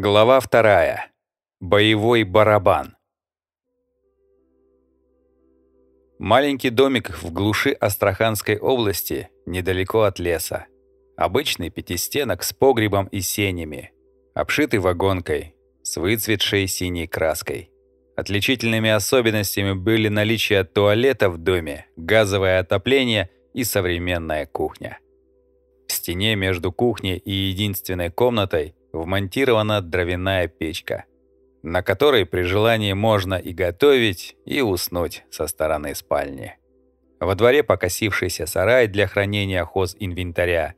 Глава вторая. Боевой барабан. Маленький домик в глуши Астраханской области, недалеко от леса. Обычный пятистенок с погребом и сенями, обшитый вагонкой, с выцветшей синей краской. Отличительными особенностями были наличие туалета в доме, газовое отопление и современная кухня. В стене между кухней и единственной комнатой вмонтирована дровяная печка, на которой при желании можно и готовить, и уснуть со стороны спальни. Во дворе покосившийся сарай для хранения хозинвентаря.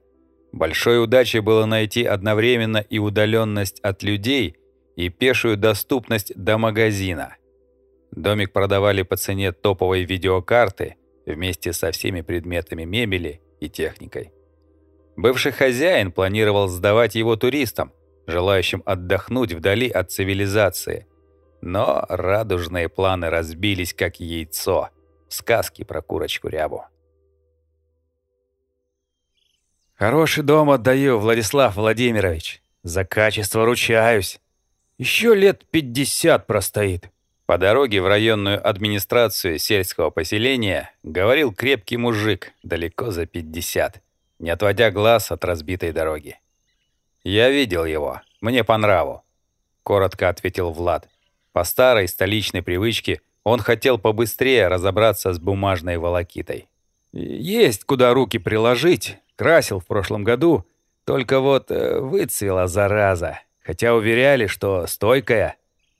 Большой удачей было найти одновременно и удаленность от людей, и пешую доступность до магазина. Домик продавали по цене топовой видеокарты вместе со всеми предметами мебели и техникой. Бывший хозяин планировал сдавать его туристам, желающим отдохнуть вдали от цивилизации. Но радужные планы разбились как яйцо. Сказки про курочку-рябу. «Хороший дом отдаю, Владислав Владимирович. За качество ручаюсь. Еще лет пятьдесят простоит». По дороге в районную администрацию сельского поселения говорил крепкий мужик, далеко за 50, не отводя глаз от разбитой дороги. «Я видел его. Мне по нраву», — коротко ответил Влад. По старой столичной привычке он хотел побыстрее разобраться с бумажной волокитой. «Есть куда руки приложить. Красил в прошлом году. Только вот э, выцвела зараза. Хотя уверяли, что стойкая.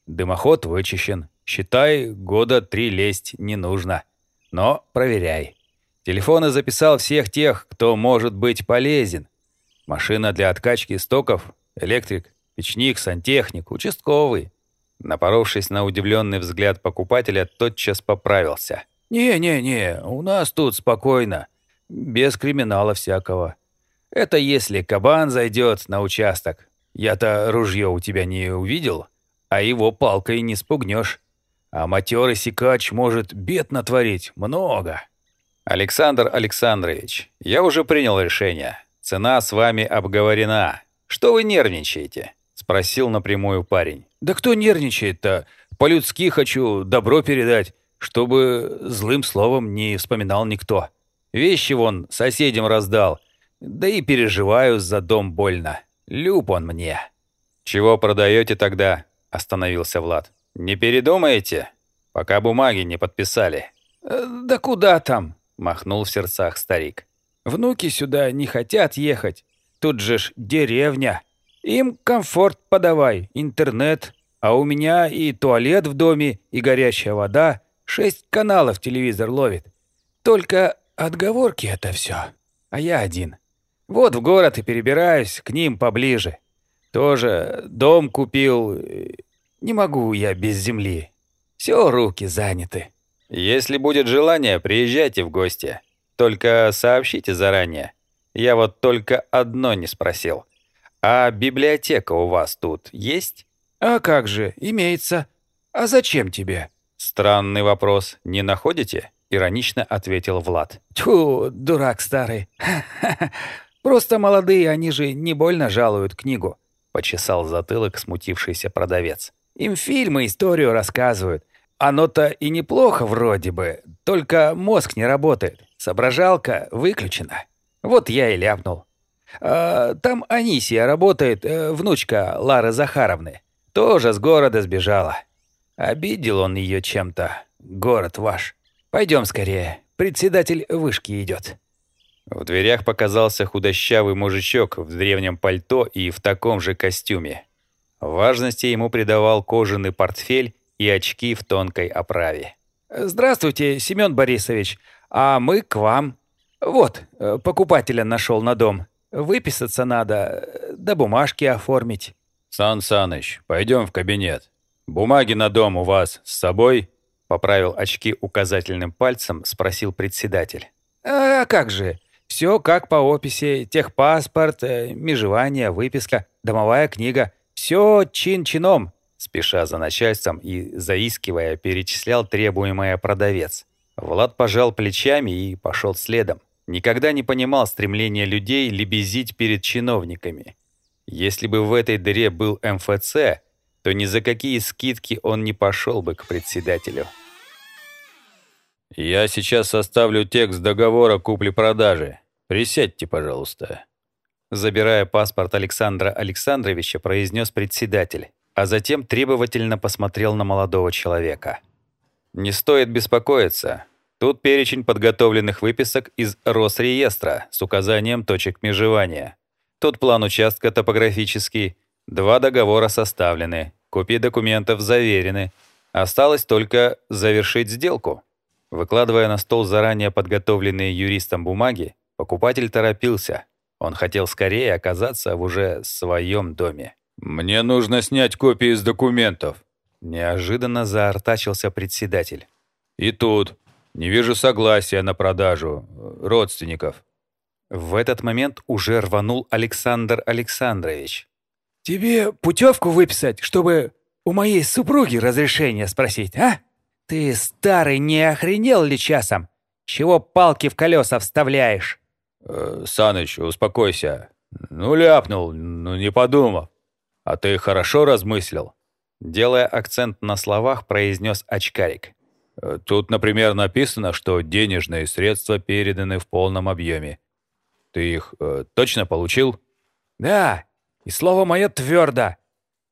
Дымоход вычищен. Считай, года три лезть не нужно. Но проверяй. Телефоны записал всех тех, кто может быть полезен. Машина для откачки стоков, электрик, печник, сантехник, участковый. Напоровшись на удивленный взгляд покупателя, тотчас поправился. «Не-не-не, у нас тут спокойно, без криминала всякого. Это если кабан зайдет на участок. Я-то ружье у тебя не увидел, а его палкой не спугнешь. А матерый сикач может бед натворить много». «Александр Александрович, я уже принял решение. Цена с вами обговорена. Что вы нервничаете?» — спросил напрямую парень. «Да кто нервничает-то? По-людски хочу добро передать, чтобы злым словом не вспоминал никто. Вещи вон соседям раздал, да и переживаю за дом больно. Люб он мне». «Чего продаете тогда?» — остановился Влад. «Не передумаете? Пока бумаги не подписали». «Э, «Да куда там?» — махнул в сердцах старик. Внуки сюда не хотят ехать. Тут же ж деревня. Им комфорт подавай, интернет. А у меня и туалет в доме, и горячая вода. Шесть каналов телевизор ловит. Только отговорки это все. А я один. Вот в город и перебираюсь, к ним поближе. Тоже дом купил. Не могу я без земли. Все руки заняты. Если будет желание, приезжайте в гости. Только сообщите заранее. Я вот только одно не спросил. А библиотека у вас тут есть? А как же, имеется. А зачем тебе? Странный вопрос, не находите? Иронично ответил Влад. Тьфу, дурак старый. Просто молодые, они же не больно жалуют книгу. Почесал затылок смутившийся продавец. Им фильмы историю рассказывают. Оно-то и неплохо вроде бы, только мозг не работает. Соображалка выключена. Вот я и ляпнул. А, там Анисия работает, э, внучка Лары Захаровны. Тоже с города сбежала. Обидел он ее чем-то. Город ваш. Пойдем скорее. Председатель вышки идет. В дверях показался худощавый мужичок в древнем пальто и в таком же костюме. Важности ему придавал кожаный портфель и очки в тонкой оправе. «Здравствуйте, Семен Борисович. А мы к вам. Вот, э, покупателя нашел на дом. Выписаться надо, да бумажки оформить». «Сан Саныч, пойдем в кабинет. Бумаги на дом у вас с собой?» Поправил очки указательным пальцем, спросил председатель. «А как же? Все как по описи. Техпаспорт, э, межевание, выписка, домовая книга. Все чин-чином спеша за начальством и заискивая, перечислял требуемое продавец. Влад пожал плечами и пошел следом. Никогда не понимал стремления людей лебезить перед чиновниками. Если бы в этой дыре был МФЦ, то ни за какие скидки он не пошел бы к председателю. «Я сейчас составлю текст договора купли-продажи. Присядьте, пожалуйста». Забирая паспорт Александра Александровича, произнес председатель, а затем требовательно посмотрел на молодого человека. «Не стоит беспокоиться. Тут перечень подготовленных выписок из Росреестра с указанием точек межевания. Тут план участка топографический, два договора составлены, копии документов заверены. Осталось только завершить сделку». Выкладывая на стол заранее подготовленные юристом бумаги, покупатель торопился. Он хотел скорее оказаться в уже своем доме. «Мне нужно снять копии из документов», — неожиданно заортачился председатель. «И тут. Не вижу согласия на продажу. Родственников». В этот момент уже рванул Александр Александрович. «Тебе путевку выписать, чтобы у моей супруги разрешение спросить, а?» «Ты, старый, не охренел ли часом? Чего палки в колеса вставляешь?» э, «Саныч, успокойся. Ну, ляпнул, ну, не подумав. А ты хорошо размыслил?» Делая акцент на словах, произнес очкарик. Э, «Тут, например, написано, что денежные средства переданы в полном объеме. Ты их э, точно получил?» «Да, и слово мое твердо.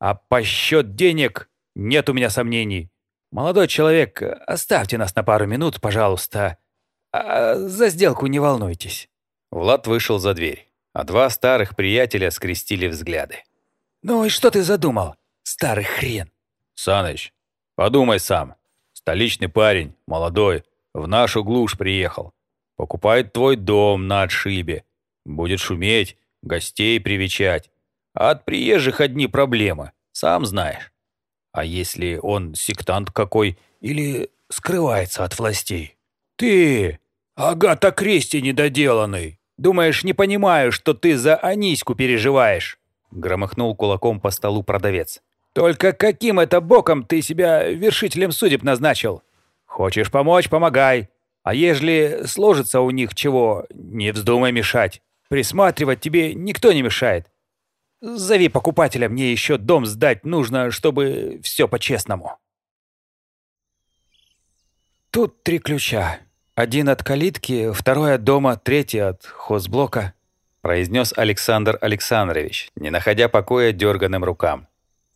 А по счет денег нет у меня сомнений. «Молодой человек, оставьте нас на пару минут, пожалуйста. А за сделку не волнуйтесь». Влад вышел за дверь, а два старых приятеля скрестили взгляды. «Ну и что ты задумал, старый хрен?» «Саныч, подумай сам. Столичный парень, молодой, в нашу глушь приехал. Покупает твой дом на отшибе. Будет шуметь, гостей привечать. А от приезжих одни проблемы, сам знаешь. А если он сектант какой или скрывается от властей? Ты, Агата Кристи недоделанный, думаешь, не понимаю, что ты за Аниську переживаешь? Громыхнул кулаком по столу продавец. Только каким это боком ты себя вершителем судеб назначил? Хочешь помочь – помогай. А ежели сложится у них чего, не вздумай мешать. Присматривать тебе никто не мешает. Зови покупателя, мне еще дом сдать нужно, чтобы все по-честному. Тут три ключа. Один от калитки, второй от дома, третий от хозблока. Произнес Александр Александрович, не находя покоя дерганым рукам.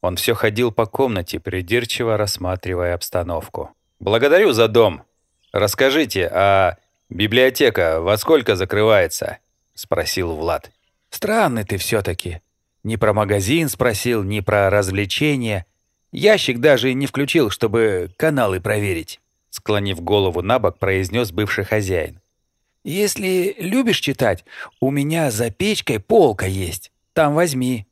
Он все ходил по комнате, придирчиво рассматривая обстановку. «Благодарю за дом. Расскажите, а библиотека во сколько закрывается?» — спросил Влад. «Странный ты все-таки. Ни про магазин спросил, ни про развлечения. Ящик даже не включил, чтобы каналы проверить. Склонив голову на бок, произнес бывший хозяин. «Если любишь читать, у меня за печкой полка есть. Там возьми.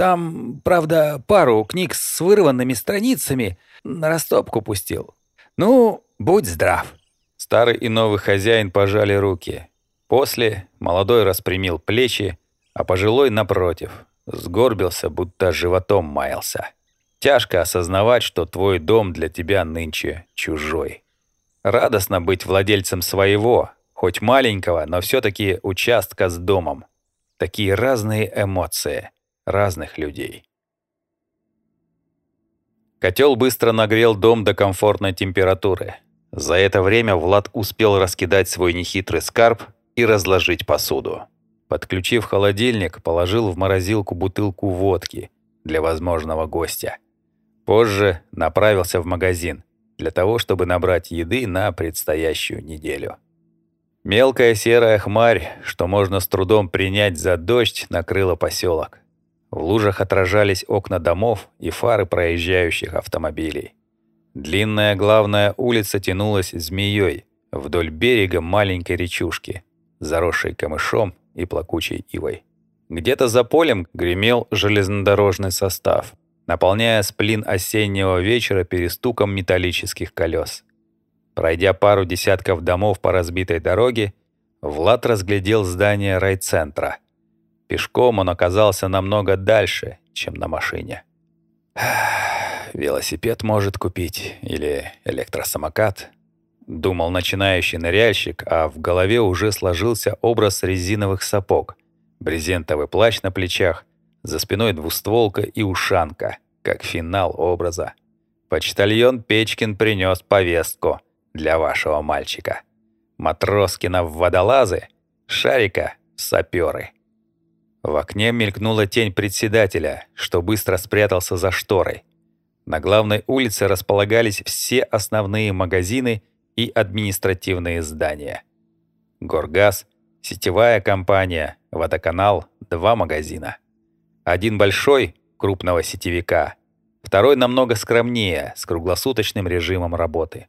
Там, правда, пару книг с вырванными страницами на растопку пустил. Ну, будь здрав». Старый и новый хозяин пожали руки. После молодой распрямил плечи, а пожилой, напротив, Сгорбился, будто животом маялся. Тяжко осознавать, что твой дом для тебя нынче чужой. Радостно быть владельцем своего, хоть маленького, но все-таки участка с домом. Такие разные эмоции разных людей. Котел быстро нагрел дом до комфортной температуры. За это время Влад успел раскидать свой нехитрый скарб и разложить посуду. Подключив холодильник, положил в морозилку бутылку водки для возможного гостя. Позже направился в магазин для того, чтобы набрать еды на предстоящую неделю. Мелкая серая хмарь, что можно с трудом принять за дождь, накрыла поселок. В лужах отражались окна домов и фары проезжающих автомобилей. Длинная главная улица тянулась змеей вдоль берега маленькой речушки, заросшей камышом и плакучей ивой. Где-то за полем гремел железнодорожный состав, наполняя сплин осеннего вечера перестуком металлических колес. Пройдя пару десятков домов по разбитой дороге, Влад разглядел здание райцентра. Пешком он оказался намного дальше, чем на машине. «Велосипед может купить или электросамокат», думал начинающий ныряльщик, а в голове уже сложился образ резиновых сапог, брезентовый плащ на плечах, За спиной двустволка и ушанка, как финал образа. Почтальон Печкин принес повестку для вашего мальчика. Матроскина в водолазы, Шарика в саперы. В окне мелькнула тень председателя, что быстро спрятался за шторой. На главной улице располагались все основные магазины и административные здания. Горгаз, сетевая компания, водоканал, два магазина. Один большой, крупного сетевика, второй намного скромнее, с круглосуточным режимом работы.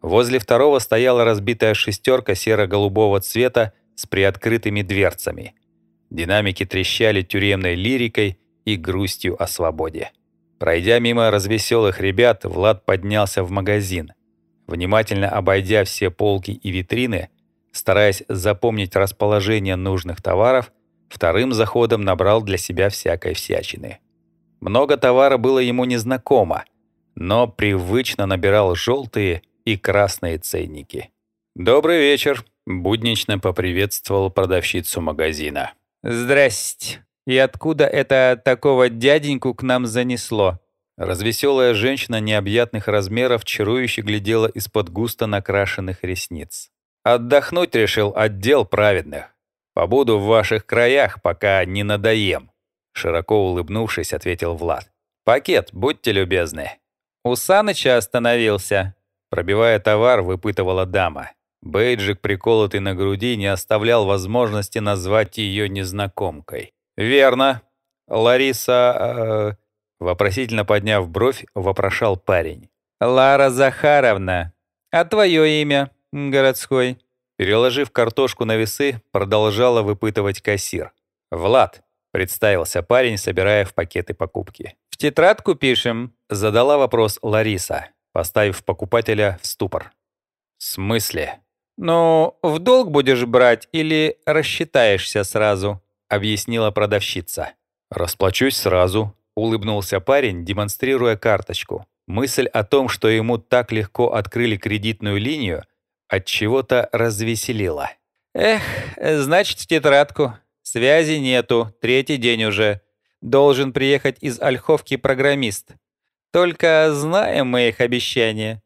Возле второго стояла разбитая шестерка серо-голубого цвета с приоткрытыми дверцами. Динамики трещали тюремной лирикой и грустью о свободе. Пройдя мимо развеселых ребят, Влад поднялся в магазин. Внимательно обойдя все полки и витрины, стараясь запомнить расположение нужных товаров, вторым заходом набрал для себя всякой всячины. Много товара было ему незнакомо, но привычно набирал желтые и красные ценники. «Добрый вечер», — буднично поприветствовал продавщицу магазина. «Здрасте», и откуда это такого дяденьку к нам занесло?» Развеселая женщина необъятных размеров чарующе глядела из-под густо накрашенных ресниц. «Отдохнуть решил отдел праведных. Побуду в ваших краях, пока не надоем», — широко улыбнувшись, ответил Влад. «Пакет, будьте любезны». «У Саныча остановился», — пробивая товар, выпытывала дама. Бейджик, приколотый на груди, не оставлял возможности назвать ее незнакомкой. «Верно. Лариса...» э, Вопросительно подняв бровь, вопрошал парень. «Лара Захаровна. А твое имя, городской?» Переложив картошку на весы, продолжала выпытывать кассир. «Влад», — представился парень, собирая в пакеты покупки. «В тетрадку пишем?» — задала вопрос Лариса, поставив покупателя в ступор. «В смысле?» «Ну, в долг будешь брать или рассчитаешься сразу?» объяснила продавщица. «Расплачусь сразу», — улыбнулся парень, демонстрируя карточку. Мысль о том, что ему так легко открыли кредитную линию, от чего-то развеселила. «Эх, значит, в тетрадку. Связи нету, третий день уже. Должен приехать из Ольховки программист. Только знаем мы их обещания.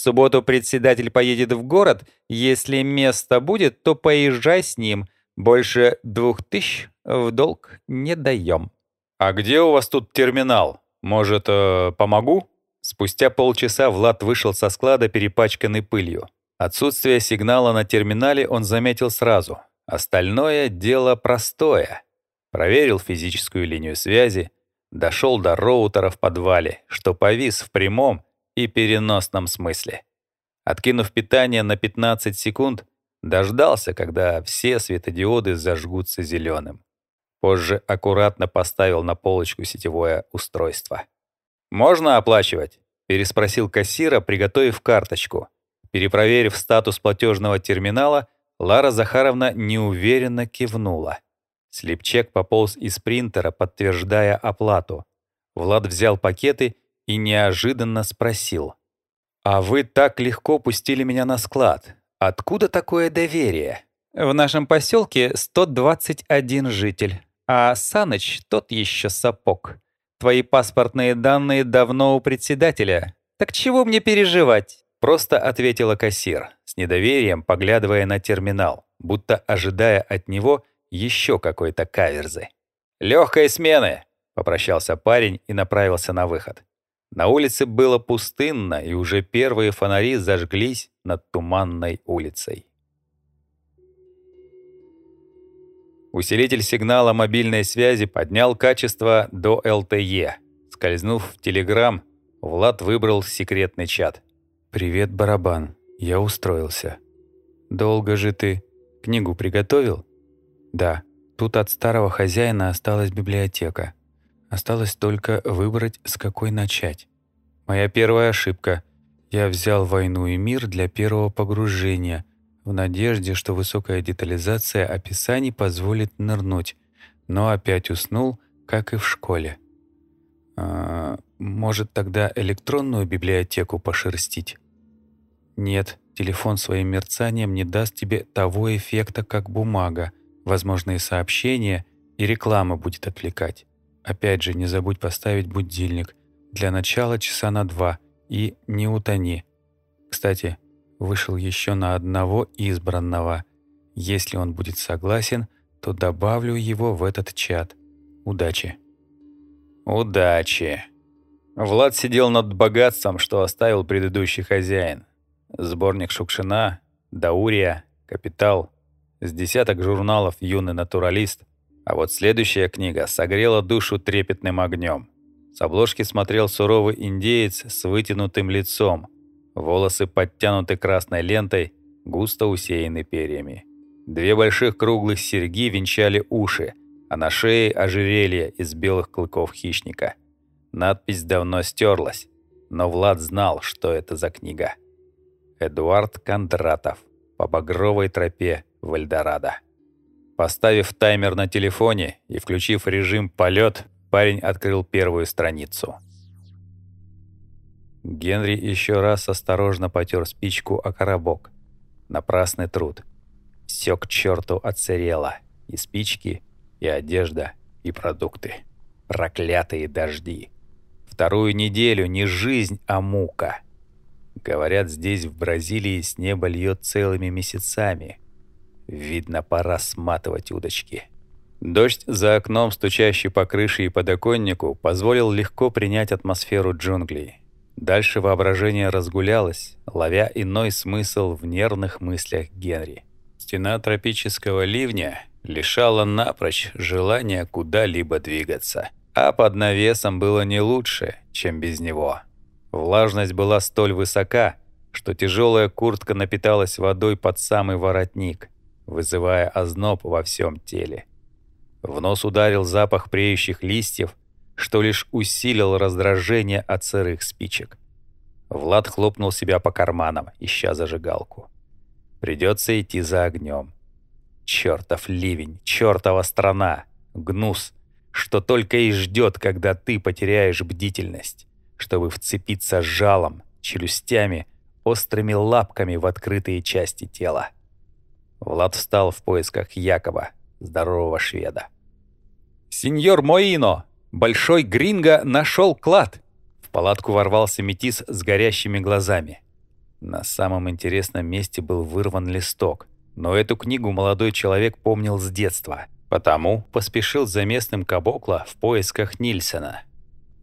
Субботу председатель поедет в город. Если место будет, то поезжай с ним. Больше двух тысяч в долг не даем. «А где у вас тут терминал? Может, э, помогу?» Спустя полчаса Влад вышел со склада, перепачканный пылью. Отсутствие сигнала на терминале он заметил сразу. Остальное дело простое. Проверил физическую линию связи, дошел до роутера в подвале, что повис в прямом и переносном смысле. Откинув питание на 15 секунд, Дождался, когда все светодиоды зажгутся зеленым. Позже аккуратно поставил на полочку сетевое устройство. «Можно оплачивать?» — переспросил кассира, приготовив карточку. Перепроверив статус платежного терминала, Лара Захаровна неуверенно кивнула. Слепчек пополз из принтера, подтверждая оплату. Влад взял пакеты и неожиданно спросил. «А вы так легко пустили меня на склад. Откуда такое доверие? В нашем поселке 121 житель, а Саныч тот еще сапог. Твои паспортные данные давно у председателя. Так чего мне переживать? Просто ответила кассир, с недоверием поглядывая на терминал, будто ожидая от него еще какой-то каверзы. «Легкой смены!» — попрощался парень и направился на выход. На улице было пустынно, и уже первые фонари зажглись над туманной улицей. Усилитель сигнала мобильной связи поднял качество до LTE. Скользнув в Telegram, Влад выбрал секретный чат. «Привет, барабан. Я устроился. Долго же ты книгу приготовил?» «Да. Тут от старого хозяина осталась библиотека. Осталось только выбрать, с какой начать. Моя первая ошибка. Я взял «Войну и мир» для первого погружения, в надежде, что высокая детализация описаний позволит нырнуть, но опять уснул, как и в школе. А, может, тогда электронную библиотеку пошерстить? Нет, телефон своим мерцанием не даст тебе того эффекта, как бумага, возможные сообщения и реклама будет отвлекать. Опять же, не забудь поставить будильник. Для начала часа на два. И не утони. Кстати, вышел еще на одного избранного. Если он будет согласен, то добавлю его в этот чат. Удачи. Удачи. Влад сидел над богатством, что оставил предыдущий хозяин. Сборник Шукшина, Даурия, Капитал, с десяток журналов «Юный натуралист», а вот следующая книга согрела душу трепетным огнем. С обложки смотрел суровый индеец с вытянутым лицом, волосы подтянуты красной лентой, густо усеяны перьями. Две больших круглых серьги венчали уши, а на шее ожерелье из белых клыков хищника. Надпись давно стерлась, но Влад знал, что это за книга. Эдуард Кондратов по багровой тропе в Эльдорадо. Поставив таймер на телефоне и включив режим «Полет», парень открыл первую страницу. Генри еще раз осторожно потер спичку о коробок. Напрасный труд. Все к черту отсырело. И спички, и одежда, и продукты. Проклятые дожди. Вторую неделю не жизнь, а мука. Говорят, здесь, в Бразилии, с неба льет целыми месяцами. Видно, пора сматывать удочки. Дождь за окном, стучащий по крыше и подоконнику, позволил легко принять атмосферу джунглей. Дальше воображение разгулялось, ловя иной смысл в нервных мыслях Генри. Стена тропического ливня лишала напрочь желания куда-либо двигаться. А под навесом было не лучше, чем без него. Влажность была столь высока, что тяжелая куртка напиталась водой под самый воротник, вызывая озноб во всем теле. В нос ударил запах преющих листьев, что лишь усилил раздражение от сырых спичек. Влад хлопнул себя по карманам, ища зажигалку. Придется идти за огнем. Чертов ливень, чертова страна, гнус, что только и ждет, когда ты потеряешь бдительность чтобы вцепиться жалом, челюстями, острыми лапками в открытые части тела. Влад встал в поисках Якова, здорового шведа. «Сеньор Моино! Большой Гринго нашел клад!» В палатку ворвался метис с горящими глазами. На самом интересном месте был вырван листок, но эту книгу молодой человек помнил с детства, потому поспешил за местным кабокло в поисках Нильсена.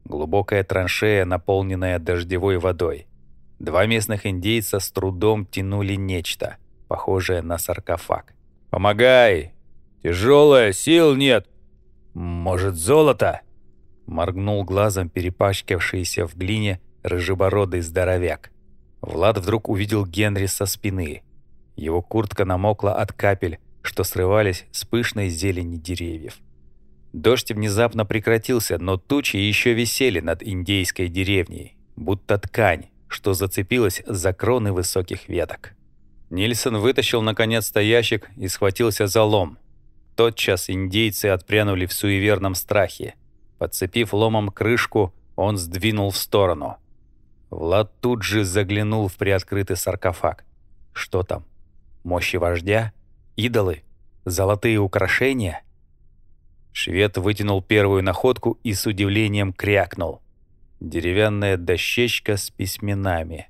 Глубокая траншея, наполненная дождевой водой. Два местных индейца с трудом тянули нечто, похожее на саркофаг. «Помогай! Тяжелое, сил нет! Может, золото?» Моргнул глазом перепачкавшийся в глине рыжебородый здоровяк. Влад вдруг увидел Генри со спины. Его куртка намокла от капель, что срывались с пышной зелени деревьев. Дождь внезапно прекратился, но тучи еще висели над индейской деревней, будто ткань, что зацепилась за кроны высоких веток. Нильсон вытащил наконец-то ящик и схватился за лом. Тотчас индейцы отпрянули в суеверном страхе. Подцепив ломом крышку, он сдвинул в сторону. Влад тут же заглянул в приоткрытый саркофаг. Что там? Мощи вождя? Идолы? Золотые украшения? Швед вытянул первую находку и с удивлением крякнул. Деревянная дощечка с письменами.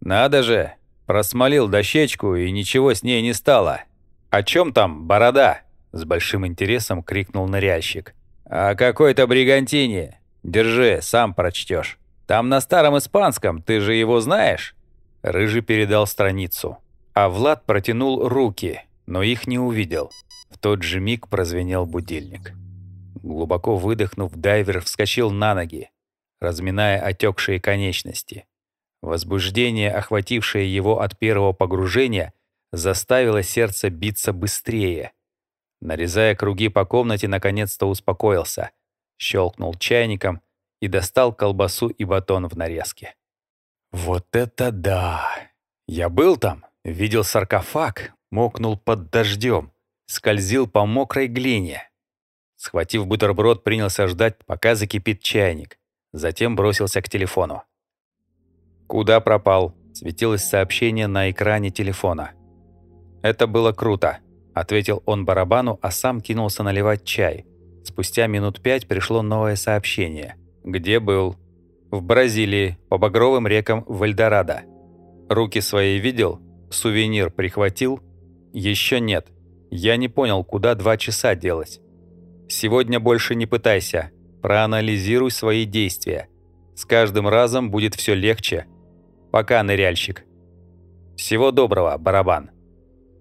«Надо же! Просмолил дощечку, и ничего с ней не стало. О чем там, борода?» С большим интересом крикнул ныряльщик. «О какой-то бригантине. Держи, сам прочтешь. Там на старом испанском, ты же его знаешь?» Рыжий передал страницу. А Влад протянул руки, но их не увидел. В тот же миг прозвенел будильник. Глубоко выдохнув, дайвер вскочил на ноги, разминая отекшие конечности. Возбуждение, охватившее его от первого погружения, заставило сердце биться быстрее. Нарезая круги по комнате, наконец-то успокоился, щелкнул чайником и достал колбасу и батон в нарезке. «Вот это да! Я был там, видел саркофаг, мокнул под дождем, скользил по мокрой глине, Схватив бутерброд, принялся ждать, пока закипит чайник. Затем бросился к телефону. «Куда пропал?» — светилось сообщение на экране телефона. «Это было круто», — ответил он барабану, а сам кинулся наливать чай. Спустя минут пять пришло новое сообщение. «Где был?» «В Бразилии, по багровым рекам в Эльдорадо». «Руки свои видел? Сувенир прихватил?» «Еще нет. Я не понял, куда два часа делать». «Сегодня больше не пытайся. Проанализируй свои действия. С каждым разом будет все легче. Пока, ныряльщик». «Всего доброго, барабан».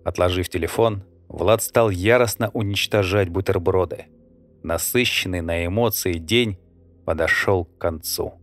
Отложив телефон, Влад стал яростно уничтожать бутерброды. Насыщенный на эмоции день подошел к концу.